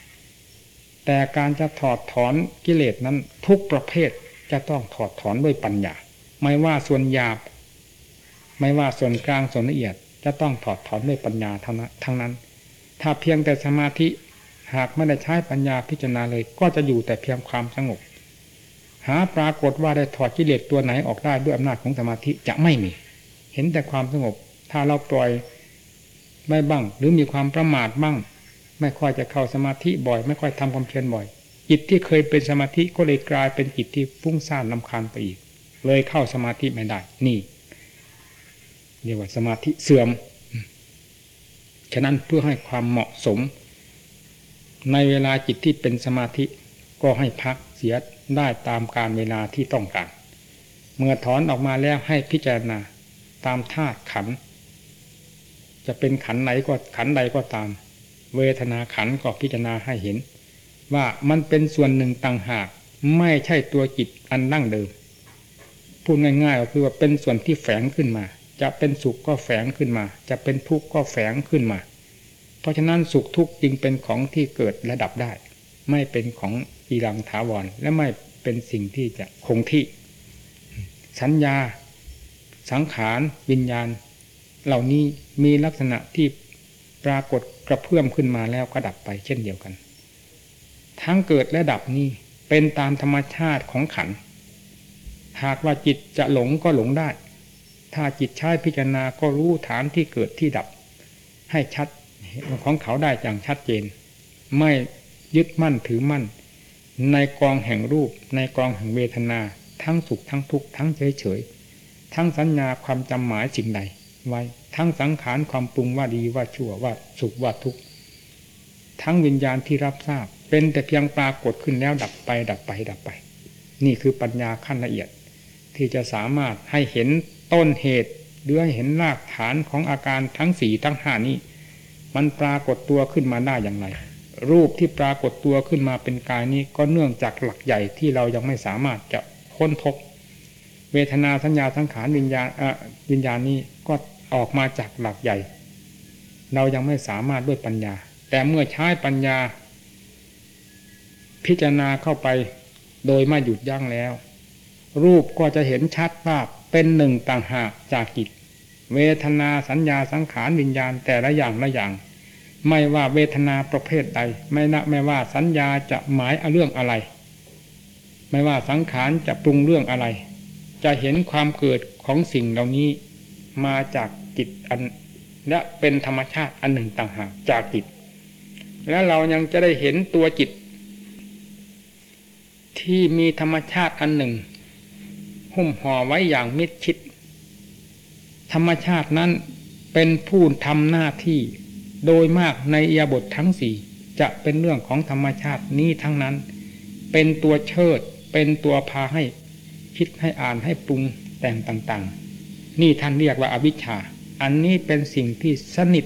แต่การจะถอดถอนกิเลสนั้นทุกประเภทจะต้องถอดถอนด้วยปัญญา ไม่ว่าส่วนหยาบ ไม่ว่าส่วนกลางส่วนละเอียด จะต้องถอดถอนด้วยปัญญาทั้งนั้น ถ้าเพียงแต่สมาธิหากไม่ได้ใช้ปัญญาพิจารณาเลย ก็จะอยู่แต่เพียงความสงบหาปรากฏว่าได้ถอดกิเลสตัวไหนออกได้ด้วยอำนาจของสมาธิจะไม่มี เห็นแต่ความสงบ ถ้าเราปล่อยไม่บ้าง หรือมีความประมาทบ้าง ไม่ค่อยจะเข้าสมาธิบ่อย ไม่ค่อยทำความเพียรบ่อย จิตที่เคยเป็นสมาธิก็เลยกลายเป็นจิตที่ฟุ้งซ่านลำคาญไปอีก เลยเข้าสมาธิไม่ได้ นี่เรียกว่าสมาธิเสื่อม ฉะนั้นเพื่อให้ความเหมาะสม ในเวลาจิตที่เป็นสมาธิก็ให้พักเสียได้ตามการเวลาที่ต้องการ เมื่อถอนออกมาแล้วให้พิจารณาตามธาตุขัน จะเป็นขันไหนก็ขันใดก็ตาม เวทนาขันก็พิจารณาให้เห็น ว่ามันเป็นส่วนหนึ่งต่างหาก ไม่ใช่ตัวจิตอันนั่งเดิม พูดง่ายๆก็คือว่าเป็นส่วนที่แฝงขึ้นมา จะเป็นสุขก็แฝงขึ้นมา จะเป็นทุกข์ก็แฝงขึ้นมา เพราะฉะนั้นสุขทุกข์จึงเป็นของที่เกิดระดับได้ ไม่เป็นของอีรังถาวรและไม่เป็นสิ่งที่จะคงที่ สัญญา สังขาร วิญญาณ เหล่านี้มีลักษณะที่ ปรากฏกระเพื่อมขึ้นมาแล้วก็ดับไปเช่นเดียวกัน ทั้งเกิดและดับนี้เป็นตามธรรมชาติของขัน หากว่าจิตจะหลงก็หลงได้ ถ้าจิตใช้พิจารณาก็รู้ฐานที่เกิดที่ดับ ให้ชัดของเขาได้อย่างชัดเจน ไม่ยึดมั่นถือมั่น ในกองแห่งรูป ในกองแห่งเวทนา ทั้งสุขทั้งทุกข์ทั้งเฉยเฉยทั้งสัญญาความจำหมายสิ่งใดไว้ ทั้งสังขารความปรุงว่าดีว่าชั่วว่าสุขว่าทุกข์ทั้งวิญญาณที่รับทราบ เป็นแต่เพียงปรากฏขึ้นแล้วดับไปดับไปดับไป นี่คือปัญญาขั้นละเอียด ที่จะสามารถให้เห็นต้นเหตุหรือให้เห็นรากฐานของอาการทั้งสี่ทั้งห้านี้ มันปรากฏตัวขึ้นมาได้อย่างไร รูปที่ปรากฏตัวขึ้นมาเป็นกายนี้ก็เนื่องจากหลักใหญ่ที่เรายังไม่สามารถจะค้นพบเวทนาสัญญาสังขารวิญญาณวิญญาณนี้ก็ ออกมาจากหลักใหญ่ เรายังไม่สามารถด้วยปัญญา แต่เมื่อใช้ปัญญา พิจารณาเข้าไปโดยไม่หยุดยั้งแล้ว รูปก็จะเห็นชัดว่าเป็นหนึ่งต่างหากจากจิตเวทนาสัญญาสังขารวิญญาณแต่ละอย่างละอย่าง ไม่ว่าเวทนาประเภทใด ไม่นะไม่ว่าสัญญาจะหมายอเรื่องอะไร ไม่ว่าสังขารจะปรุงเรื่องอะไร จะเห็นความเกิดของสิ่งเหล่านี้ มาจากจิตอันและเป็นธรรมชาติอันหนึ่งต่างหากจากจิต และเรายังจะได้เห็นตัวจิต ที่มีธรรมชาติอันหนึ่ง หุ้มห่อไว้อย่างมิดชิด ธรรมชาตินั้นเป็นผู้ทำหน้าที่โดยมากในเอียบททั้งสี่จะเป็นเรื่องของธรรมชาตินี้ทั้งนั้น เป็นตัวเชิด เป็นตัวพาให้คิดให้อ่านให้ปรุงแต่งต่างๆ นี่ท่านเรียกว่าอาวิชชา อันนี้เป็นสิ่งที่สนิท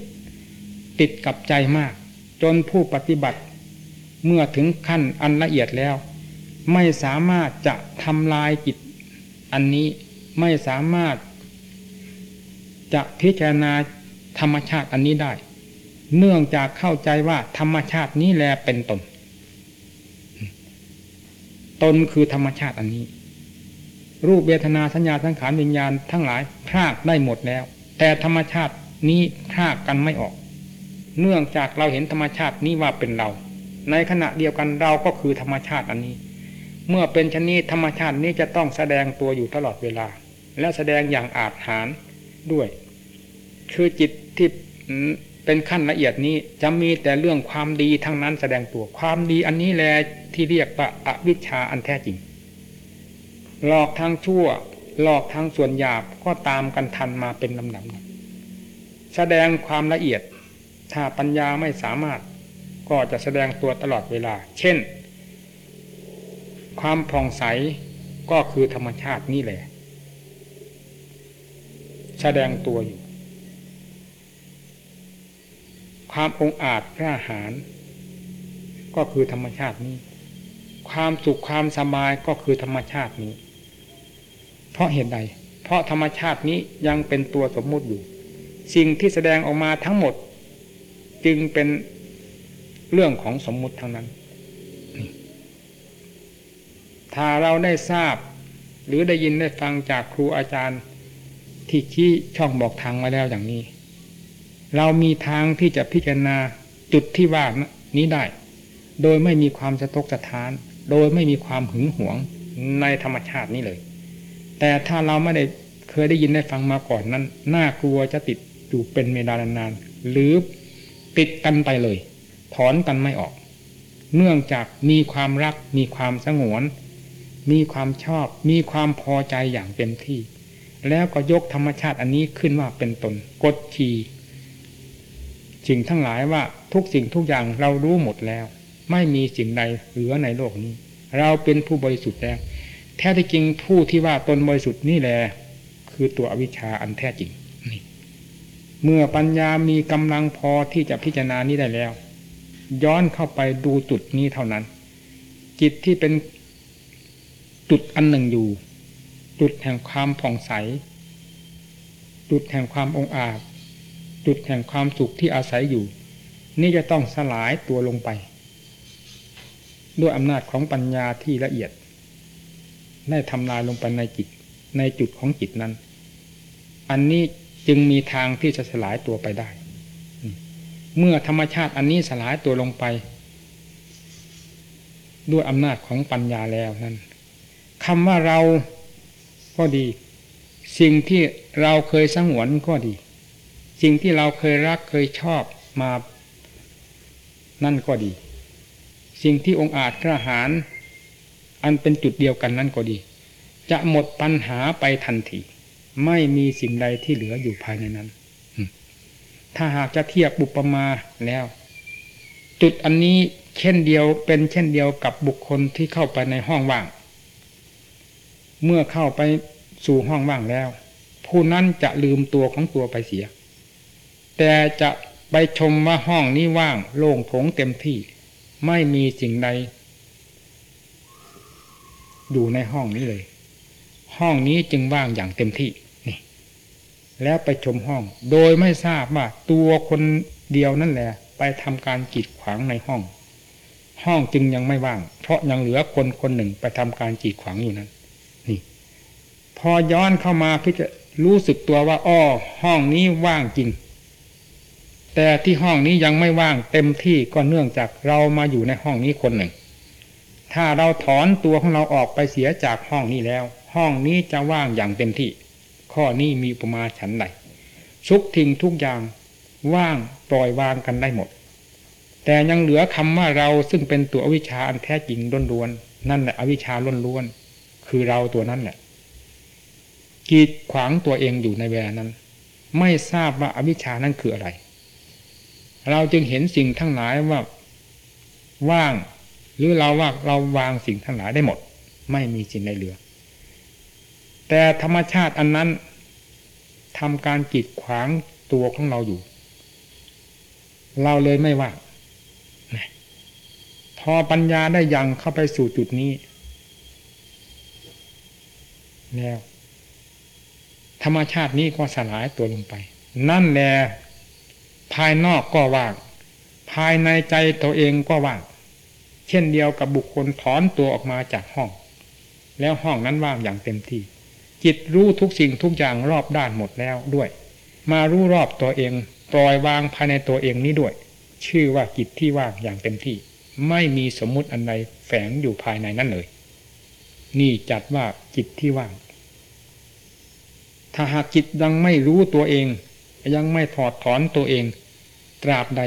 ติดกับใจมาก จนผู้ปฏิบัติ เมื่อถึงขั้นอันละเอียดแล้ว ไม่สามารถจะทำลายจิต อันนี้ไม่สามารถ จะพิจารณาธรรมชาติอันนี้ได้ เนื่องจากเข้าใจว่าธรรมชาตินี้แลเป็นตน ตนคือธรรมชาติอันนี้ รูปเวทนาสัญญาสังขารวิญญาณทั้งหลายพรากได้หมดแล้ว แต่ธรรมชาตินี้พรากกันไม่ออก เนื่องจากเราเห็นธรรมชาตินี้ว่าเป็นเรา ในขณะเดียวกันเราก็คือธรรมชาติอันนี้ เมื่อเป็นชนิดธรรมชาตินี้จะต้องแสดงตัวอยู่ตลอดเวลา และแสดงอย่างอาจหารด้วย คือจิตที่เป็นขั้นละเอียดนี้จะมีแต่เรื่องความดีทั้งนั้นแสดงตัวความดีอันนี้แหละที่เรียกว่าอวิชชาอันแท้จริง หลอกทางชั่ว หลอกทางส่วนหยาบก็ตามกันทันมาเป็นลำดับแสดงความละเอียด ถ้าปัญญาไม่สามารถก็จะแสดงตัวตลอดเวลา เช่น ความผ่องใสก็คือธรรมชาตินี่แหละ แสดงตัวอยู่ ความองอาจกล้าหาญก็คือธรรมชาตินี้ ความสุขความสบายก็คือธรรมชาตินี้ เพราะเหตุใด เพราะธรรมชาตินี้ยังเป็นตัวสมมุติอยู่ สิ่งที่แสดงออกมาทั้งหมด จึงเป็นเรื่องของสมมุติทั้งนั้น ถ้าเราได้ทราบ หรือได้ยินได้ฟังจากครูอาจารย์ ที่ชี้ช่องบอกทางมาแล้วอย่างนี้ เรามีทางที่จะพิจารณาจุดที่ว่านี้ได้ โดยไม่มีความสะทกสะท้าน โดยไม่มีความหึงหวงในธรรมชาตินี้เลย แต่ถ้าเราไม่ได้เคยได้ยินได้ฟังมาก่อนนั้นน่ากลัวจะติดอยู่เป็นเวลานานๆหรือติดกันไปเลย ถอนกันไม่ออก เนื่องจากมีความรัก มีความสงวน มีความชอบ มีความพอใจอย่างเต็มที่ แล้วก็ยกธรรมชาติอันนี้ขึ้นว่าเป็นตนกดขี่สิ่งทั้งหลายว่าทุกสิ่งทุกอย่างเรารู้หมดแล้ว ไม่มีสิ่งใดเหลือในโลกนี้ เราเป็นผู้บริสุทธิ์แล้ว แท้ที่จริงผู้ที่ว่าตนบริสุทธิ์นี่แหละคือตัวอวิชชาอันแท้จริงนี่เมื่อปัญญามีกำลังพอที่จะพิจารณานี้ได้แล้ว ย้อนเข้าไปดูจุดนี้เท่านั้น จิตที่เป็นจุดอันหนึ่งอยู่ จุดแห่งความผ่องใส จุดแห่งความองอาจ จุดแห่งความสุขที่อาศัยอยู่ นี่จะต้องสลายตัวลงไป ด้วยอำนาจของปัญญาที่ละเอียด ได้ทำลายลงไปในจิต ในจุดของจิตนั้น อันนี้จึงมีทางที่จะสลายตัวไปได้ เมื่อธรรมชาติอันนี้สลายตัวลงไป ด้วยอำนาจของปัญญาแล้วนั้นคำว่าเราก็ดี สิ่งที่เราเคยสงวนก็ดี สิ่งที่เราเคยรักเคยชอบมา นั่นก็ดี สิ่งที่องค์อาจกระหาร อันเป็นจุดเดียวกันนั่นก็ดี จะหมดปัญหาไปทันทีไม่มีสิ่งใดที่เหลืออยู่ภายในนั้น ถ้าหากจะเทียบบุปมาแล้ว จุดอันนี้เช่นเดียวเป็นเช่นเดียวกับบุคคลที่เข้าไปในห้องว่าง เมื่อเข้าไปสู่ห้องว่างแล้ว ผู้นั้นจะลืมตัวของตัวไปเสีย แต่จะไปชมว่าห้องนี้ว่างโล่งโถงเต็มที่ ไม่มีสิ่งใด อยู่ในห้องนี้เลย ห้องนี้จึงว่างอย่างเต็มที่นี่ แล้วไปชมห้อง โดยไม่ทราบว่าตัวคนเดียวนั่นแหละ ไปทำการกีดขวางในห้อง ห้องจึงยังไม่ว่าง เพราะยังเหลือคนคนหนึ่งไปทำการกีดขวางอยู่นั้น นี่ พอย้อนเข้ามาพี่จะรู้สึกตัวว่าอ้อห้องนี้ว่างจริง แต่ที่ห้องนี้ยังไม่ว่างเต็มที่ก็เนื่องจากเรามาอยู่ในห้องนี้คนหนึ่ง ถ้าเราถอนตัวของเราออกไปเสียจากห้องนี้แล้ว ห้องนี้จะว่างอย่างเต็มที่ ข้อนี้มีประมาฉันใดทุกทิ้งทุกอย่างว่างปล่อยวางกันได้หมด แต่ยังเหลือคำว่าเราซึ่งเป็นตัวอวิชชาอันแท้จริงล้วนๆนั่นแหละอวิชชาล้วนๆคือเราตัวนั้นแหละกีดขวางตัวเองอยู่ในเวลานั้น ไม่ทราบว่าอวิชชานั้นคืออะไร เราจึงเห็นสิ่งทั้งหลายว่า ว่าง หรือเราว่าเราวางสิ่งทั้งหลายได้หมด ไม่มีสิ่งใดเหลือ แต่ธรรมชาติอันนั้นทำการกีดขวางตัวของเราอยู่ เราเลยไม่ว่างพอปัญญาได้ยังเข้าไปสู่จุดนี้แล้วธรรมชาตินี้ก็สลายตัวลงไป นั่นแหละภายนอกก็ว่าง ภายในใจตัวเองก็ว่าง เช่นเดียวกับบุคคลถอนตัวออกมาจากห้อง แล้วห้องนั้นว่างอย่างเต็มที่ จิตรู้ทุกสิ่งทุกอย่างรอบด้านหมดแล้วด้วย มารู้รอบตัวเอง ปล่อยวางภายในตัวเองนี้ด้วย ชื่อว่าจิตที่ว่างอย่างเต็มที่ ไม่มีสมมุติอันใดแฝงอยู่ภายในนั้นเลย นี่จัดว่าจิตที่ว่าง ถ้าหากจิตยังไม่รู้ตัวเอง ยังไม่ถอดถอนตัวเอง ตราบใด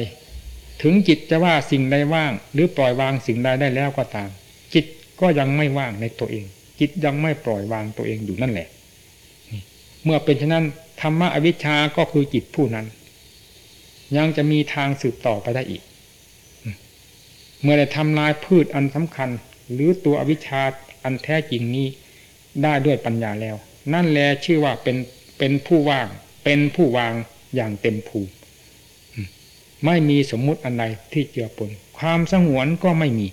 ถึงจิตจะว่าสิ่งใดว่าง หรือปล่อยวางสิ่งใดได้แล้วก็ตาม จิตก็ยังไม่ว่างในตัวเอง จิตยังไม่ปล่อยวางตัวเองอยู่นั่นแหละ เมื่อเป็นเช่นนั้นธรรมะอวิชชาก็คือจิตผู้นั้น ยังจะมีทางสืบต่อไปได้อีก เมื่อได้ทำลายพืชอันสำคัญ หรือตัวอวิชชาอันแท้จริงนี้ได้ด้วยปัญญาแล้ว นั่นแลชื่อว่าเป็นเป็นผู้ว่าง เป็นผู้วางอย่างเต็มภูมิ ไม่มีสมมุติอันใดที่เจือปน ความสงวนก็ไม่มี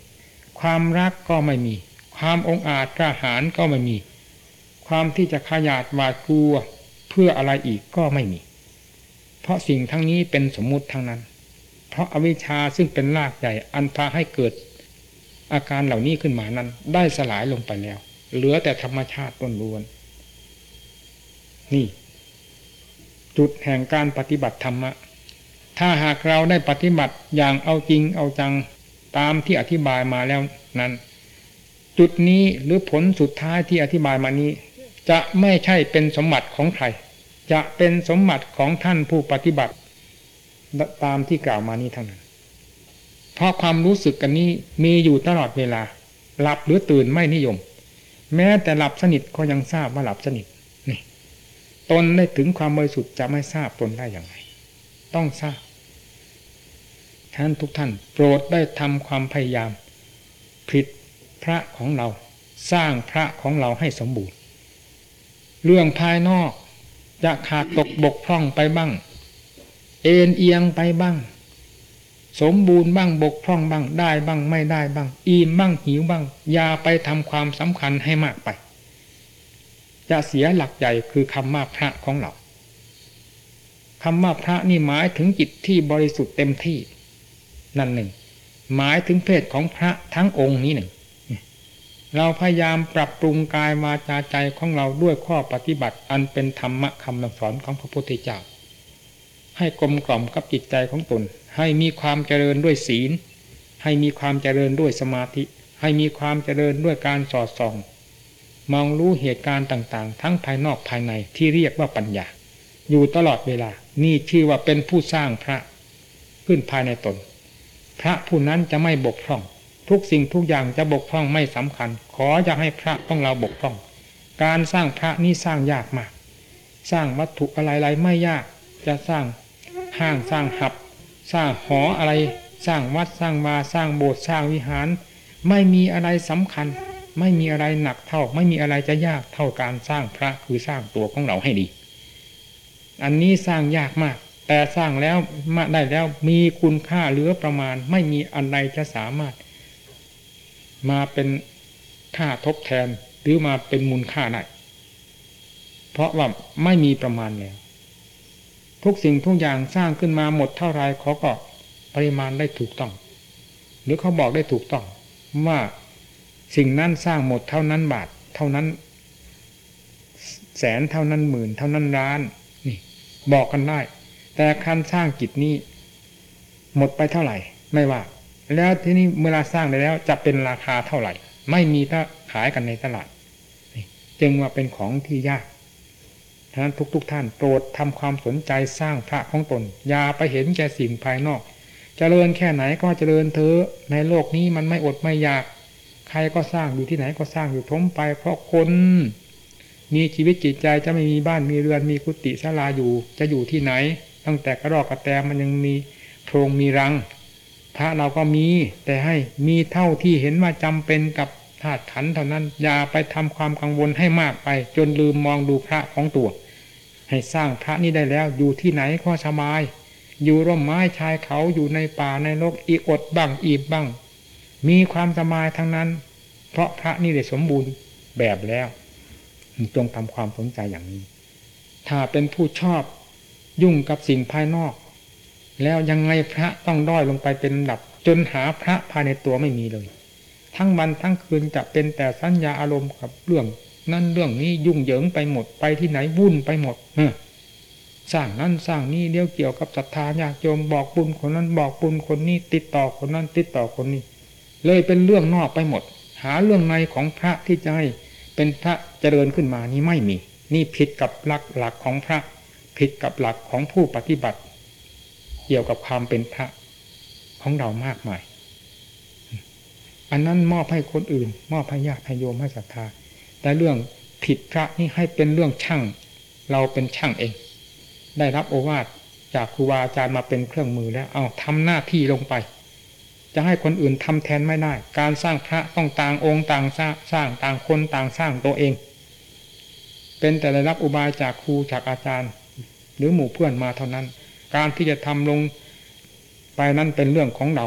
ความรักก็ไม่มี ความองอาจกล้าหาญก็ไม่มี ความที่จะขยาดหวาดกลัวเพื่ออะไรอีกก็ไม่มี เพราะสิ่งทั้งนี้เป็นสมมุติทั้งนั้น เพราะอวิชชาซึ่งเป็นรากใหญ่อันพาให้เกิด อาการเหล่านี้ขึ้นมานั้น ได้สลายลงไปแล้ว เหลือแต่ธรรมชาติต้นล้วน นี่ จุดแห่งการปฏิบัติธรรมะ ถ้าหากเราได้ปฏิบัติอย่างเอาจริงเอาจังตามที่อธิบายมาแล้วนั้น จุดนี้หรือผลสุดท้ายที่อธิบายมานี้ จะไม่ใช่เป็นสมบัติของใคร จะเป็นสมบัติของท่านผู้ปฏิบัติ ตามที่กล่าวมานี้ทั้งนั้น เพราะความรู้สึกกันนี้มีอยู่ตลอดเวลา หลับหรือตื่นไม่นิยม แม้แต่หลับสนิทก็ยังทราบว่าหลับสนิทนี่ตนได้ถึงความบริสุทธิ์จะไม่ทราบตนได้อย่างไร ต้องทราบ ท่านทุกท่าน โปรดได้ทำความพยายามผลิตพระของเราสร้างพระของเราให้สมบูรณ์ เรื่องภายนอกจะขาดตกบกพร่องไปบ้าง เอ็นเอียงไปบ้าง สมบูรณ์บ้างบกพร่องบ้างได้บ้างไม่ได้บ้าง อิ่มบ้างหิวบ้างอย่าไปทำความสำคัญให้มากไป จะเสียหลักใหญ่คือคำว่าพระของเราคำว่าพระนี่หมายถึงจิตที่บริสุทธิ์เต็มที่ นั่นหนึ่ง หมายถึงเพศของพระทั้งองค์นี้หนึ่ง เราพยายามปรับปรุงกายวาจาใจของเราด้วยข้อปฏิบัติ อันเป็นธรรมะคำสอนของพระพุทธเจ้า ให้กลมกล่อมกับจิตใจของตน ให้มีความเจริญด้วยศีล ให้มีความเจริญด้วยสมาธิ ให้มีความเจริญด้วยการสอดส่อง มองรู้เหตุการณ์ต่าง ๆ ทั้งภายนอกภายในที่เรียกว่าปัญญาอยู่ตลอดเวลา นี่ชื่อว่าเป็นผู้สร้างพระ ขึ้นภายในตน พระผู้นั้นจะไม่บกพร่อง ทุกสิ่งทุกอย่างจะบกพร่องไม่สำคัญ ขออย่าให้พระของเราบกพร่อง การสร้างพระนี่สร้างยากมาก สร้างวัตถุอะไรๆไม่ยาก จะสร้างห้างสร้างหับ สร้างหออะไร สร้างวัดสร้างมาสร้างโบสถ์สร้างวิหาร ไม่มีอะไรสำคัญ ไม่มีอะไรหนักเท่า ไม่มีอะไรจะยากเท่าการสร้างพระคือสร้างตัวของเราให้ดี อันนี้สร้างยากมาก แต่สร้างแล้วมาได้แล้วมีคุณค่าเหลือประมาณ ไม่มีอันใดจะสามารถ มาเป็นค่าทดแทนหรือมาเป็นมูลค่าได้เพราะว่าไม่มีประมาณแล้วทุกสิ่งทุกอย่างสร้างขึ้นมาหมดเท่าไรเขาก็ปริมาณได้ถูกต้อง หรือเขาบอกได้ถูกต้อง ว่าสิ่งนั้นสร้างหมดเท่านั้นบาท เท่านั้น แสนเท่านั้นหมื่น เท่านั้นล้าน นี่ บอกกันได้ แต่การสร้างกิจนี้ หมดไปเท่าไหร่ ไม่ว่า แล้วที่นี้เวลาสร้างได้แล้ว จะเป็นราคาเท่าไหร่ ไม่มีถ้าขายกันในตลาดจึงว่าเป็นของที่ยากฉะนั้นทุกๆทท่านโปรดทำความสนใจสร้างพระของตนอย่าไปเห็นแก่สิ่งภายนอกจเจริญแค่ไหนก็เจริญเถอะในโลกนี้มันไม่อดไม่อยาก ใครก็สร้างอยู่ที่ไหนก็สร้างอยู่ทมไป เพราะคนมีชีวิตจิตใจจะไม่มีบ้านมีเรือนมีกุฏิศาลาอยู่จะอยู่ที่ไหน ตั้งแต่กระรอกกระแตมันยังมีโพรงมีรังพระเราก็มี แต่ให้มีเท่าที่เห็นว่าจำเป็นกับธาตุขันเท่านั้น อย่าไปทำความกังวลให้มากไป จนลืมมองดูพระของตัว ให้สร้างพระนี้ได้แล้วอยู่ที่ไหนก็สบาย อยู่ร่มไม้ชายเขาอยู่ในป่าในโลกอีกอดบ้างอีบบ้าง มีความสบายทั้งนั้น เพราะพระนี่ได้สมบูรณ์แบบแล้วจงทำความสนใจอย่างนี้ ถ้าเป็นผู้ชอบ ยุ่งกับสิ่งภายนอก แล้วยังไงพระต้องด้อยลงไปเป็นลำดับ จนหาพระภายในตัวไม่มีเลย ทั้งวันทั้งคืนจะเป็นแต่สัญญาอารมณ์กับเรื่อง นั่นเรื่องนี้ยุ่งเหยิงไปหมดไปที่ไหนวุ่นไปหมดสร้างนั่นสร้างนี่เดี๋ยวเกี่ยวกับศรัทธาญาติโยมบอกบุญคนนั้นบอกบุญคนนี้ ติดต่อคนนั้น ติดต่อคนนี้ เลยเป็นเรื่องนอกไปหมด หาเรื่องในของพระที่จะให้เป็นพระเจริญขึ้นมานี้ไม่มี นี่ผิดกับหลักหลักของพระ ผิดกับหลักของผู้ปฏิบัติ เกี่ยวกับความเป็นพระของเรามากมาย อันนั้นมอบให้คนอื่น มอบให้ญาติให้โยมให้ศรัทธาแต่เรื่องผิดพระนี่ให้เป็นเรื่องช่าง เราเป็นช่างเอง ได้รับโอวาทจากครูบาอาจารย์มาเป็นเครื่องมือแล้ว เอาทำหน้าที่ลงไป จะให้คนอื่นทำแทนไม่ได้ การสร้างพระต้องต่างองค์ต่างสร้างสร้างต่างคนต่างสร้างตัวเอง เป็นแต่ได้รับอุบายจากครูจากอาจารย์ หรือหมู่เพื่อนมาเท่านั้น การที่จะทำลงไปนั้นเป็นเรื่องของเรา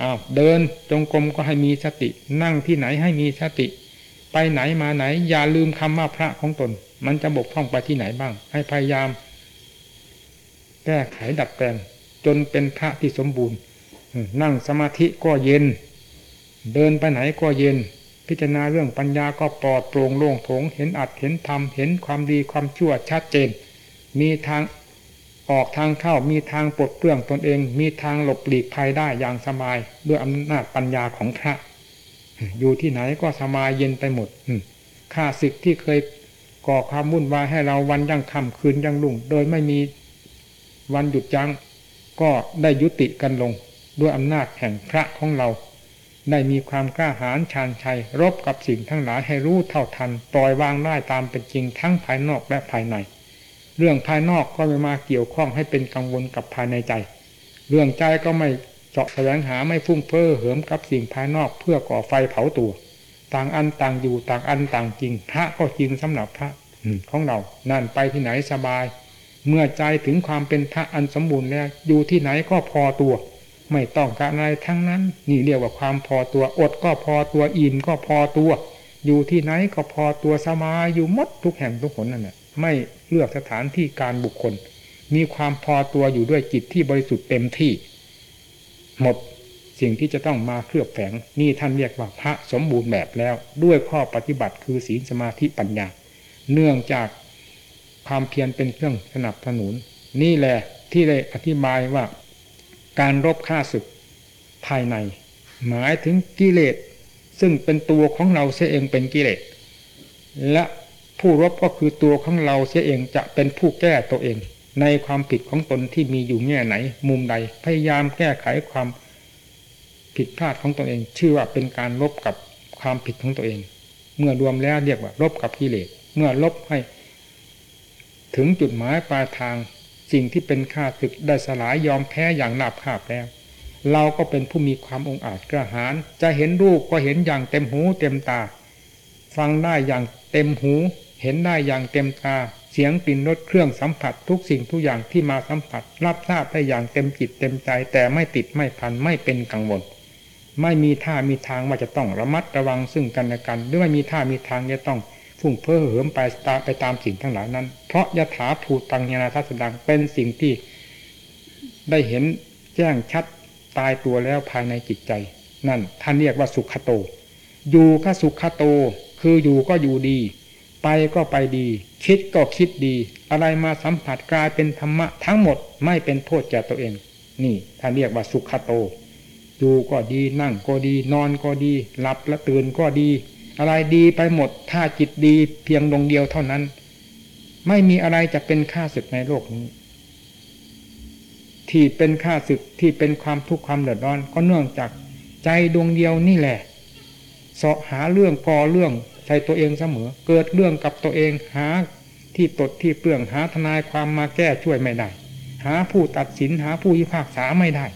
อ้าวเดินจงกรมก็ให้มีสติ นั่งที่ไหนให้มีสติ ไปไหนมาไหน อย่าลืมคำว่าพระของตน มันจะบกพร่องไปที่ไหนบ้าง ให้พยายาม แก้ไขดัดแปลงจนเป็นพระที่สมบูรณ์ นั่งสมาธิก็เย็น เดินไปไหนก็เย็น พิจารณาเรื่องปัญญาก็ปลอดโปร่งโล่งโถงเห็นอัดเห็นธรรมเห็นความดีความชั่วชัดเจน มีทางออกทางเข้ามีทางปลดเปลื้องตนเอง มีทางหลบหลีกภัยได้อย่างสบายด้วยอำนาจปัญญาของพระ อยู่ที่ไหนก็สบายเย็นไปหมดข้าศึกที่เคยก่อความวุ่นวายให้เราวันยังค่ำคืนยังลุ่ง โดยไม่มีวันหยุดยัง้งก็ได้ยุติกันลง ด้วยอำนาจแห่งพระของเรา ได้มีความกล้าหาญชาญชัย รบกับสิ่งทั้งหลายให้รู้เท่าทัน ปล่อยวางได้ตามเป็นจริงทั้งภายนอกและภายใน เรื่องภายนอกก็ไม่มาเกี่ยวข้องให้เป็นกังวลกับภายในใจ เรื่องใจก็ไม่เจาะแสวงหาไม่ฟุ้งเฟ้อเหิมกับสิ่งภายนอกเพื่อก่อไฟเผาตัว ต่างอันต่างอยู่ต่างอันต่างจริง พระก็จริงสำหรับพระของเรา นั่นไปที่ไหนสบาย เมื่อใจถึงความเป็นพระอันสมบูรณ์แล้วอยู่ที่ไหนก็พอตัว ไม่ต้องการอะไรทั้งนั้น นี่เรียกว่าความพอตัวอดก็พอตัวอิ่มก็พอตัว อยู่ที่ไหนก็พอตัวสบายอยู่มดทุกแห่งทุกคนนั่นแหละ ไม่เลือกสถานที่การบุคคล มีความพอตัวอยู่ด้วยจิตที่บริสุทธิ์เต็มที่ หมดสิ่งที่จะต้องมาเคลือบแฝงนี่ท่านเรียกว่าพระสมบูรณ์แบบแล้ว ด้วยข้อปฏิบัติคือศีลสมาธิปัญญา เนื่องจากความเพียรเป็นเครื่องสนับสนุน นี่แหละที่ได้อธิบายว่าการรบฆ่าศึกภายใน หมายถึงกิเลสซึ่งเป็นตัวของเราเสียเองเป็นกิเลสและ ผู้รบก็คือตัวของเราเสียเองจะเป็นผู้แก้ตัวเอง ในความผิดของตนที่มีอยู่แง่ไหน มุมใดพยายามแก้ไขความผิดพลาดของตัวเอง ชื่อว่าเป็นการลบกับความผิดของตัวเอง เมื่อรวมแล้วเรียกว่าลบกับกิเลสเมื่อลบให้ ถึงจุดหมายปลายทางสิ่งที่เป็นข้าศึกได้สลายยอมแพ้อย่างหนาบคาบแล้ว เราก็เป็นผู้มีความองอาจกระหาร จะเห็นรูปก็เห็นอย่างเต็มหูเต็มตา ฟังได้อย่าง เต็มหูเห็นได้อย่างเต็มตา เสียงกลิ่นรสเครื่องสัมผัสทุกสิ่งทุกอย่างที่มาสัมผัส รับทราบได้อย่างเต็มจิตเต็มใจ แต่ไม่ติดไม่พันไม่เป็นกังวล ไม่มีท่ามีทางว่าจะต้องระมัดระวังซึ่งกันและกันหรือไม่มีท่ามีทางจะต้องฟุ้งเพ้อเหิมไปตาไปตามสิ่งทั้งหลายนั้น เพราะยถาภูตังยานาทัศดังเป็นสิ่งที่ได้เห็นแจ้งชัดตายตัวแล้วภายในจิตใจ นั่นท่านเรียกว่าสุขโต อยู่ก็สุขโต คืออยู่ก็อยู่ดี ไปก็ไปดี คิดก็คิดดี อะไรมาสัมผัสกลายเป็นธรรมะทั้งหมดไม่เป็นโทษแก่ตัวเอง นี่ท่านเรียกว่าสุขโตอยู่ก็ดีนั่งก็ดี นอนก็ดี หลับและตื่นก็ดี อะไรดีไปหมด ถ้าจิตดีเพียงดวงเดียวเท่านั้น ไม่มีอะไรจะเป็นค่าศึกในโลกนี้ ที่เป็นค่าศึกที่เป็นความทุกข์ความเดือดร้อน ก็เนื่องจากใจดวงเดียวนี่แหละเสาะหาเรื่องก่อเรื่อง ใส่ตัวเองเสมอ เกิดเรื่องกับตัวเองหาที่ตดที่เปลืองหาทนายความมาแก้ช่วยไม่ได้ หาผู้ตัดสินหาผู้พิพากษาไม่ได้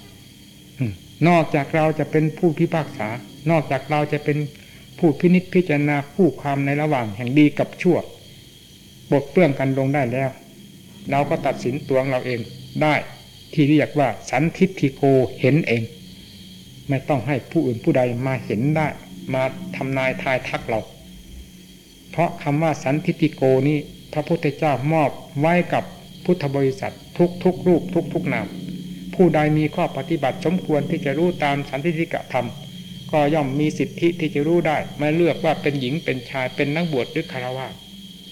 นอกจากเราจะเป็นผู้พิพากษา นอกจากเราจะเป็นผู้พินิจพิจารณาผู้ความในระหว่างแห่งดีกับชั่วบทเปลื้องกันลงได้แล้ว เราก็ตัดสินตัวเราเองได้ที่เรียกว่าสันทิฏฐิโกเห็นเอง ไม่ต้องให้ผู้อื่นผู้ใดมาเห็นได้ มาทำนายทายทักเรา เพราะคำว่าสันทิฏฐิโกนี้พระพุทธเจ้ามอบไว้กับพุทธบริษัททุกทุกรูปทุกทุกนามผู้ใดมีข้อปฏิบัติสมควรที่จะรู้ตามสันติกะธรรม ก็ย่อมมีสิทธิที่จะรู้ได้ไม่เลือกว่าเป็นหญิงเป็นชายเป็นนักบวชหรือคารวะ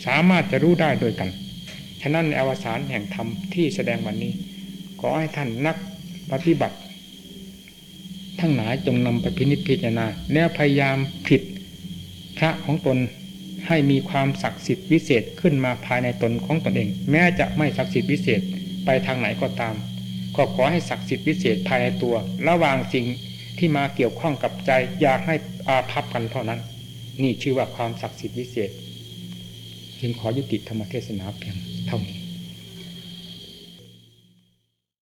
สามารถจะรู้ได้โดยกันฉะนั้นในอวสานแห่งธรรมที่แสดงวันนี้ขอให้ท่านนักปฏิบัติ ทั้งหลายจงนำไปพินิจพิจารณาแล้วพยายามผิดพระของตน ให้มีความศักดิ์สิทธิ์วิเศษขึ้นมาภายในตนของตนเอง แม้จะไม่ศักดิ์สิทธิ์วิเศษไปทางไหนก็ตาม ก็ขอให้ศักดิ์สิทธิ์วิเศษภายในตัว ระหว่างสิ่งที่มาเกี่ยวข้องกับใจอยากให้อาภัพกันเท่านั้น นี่ชื่อว่าความศักดิ์สิทธิ์วิเศษ จึงขอยุติธรรมเทศนาเพียงเท่านี้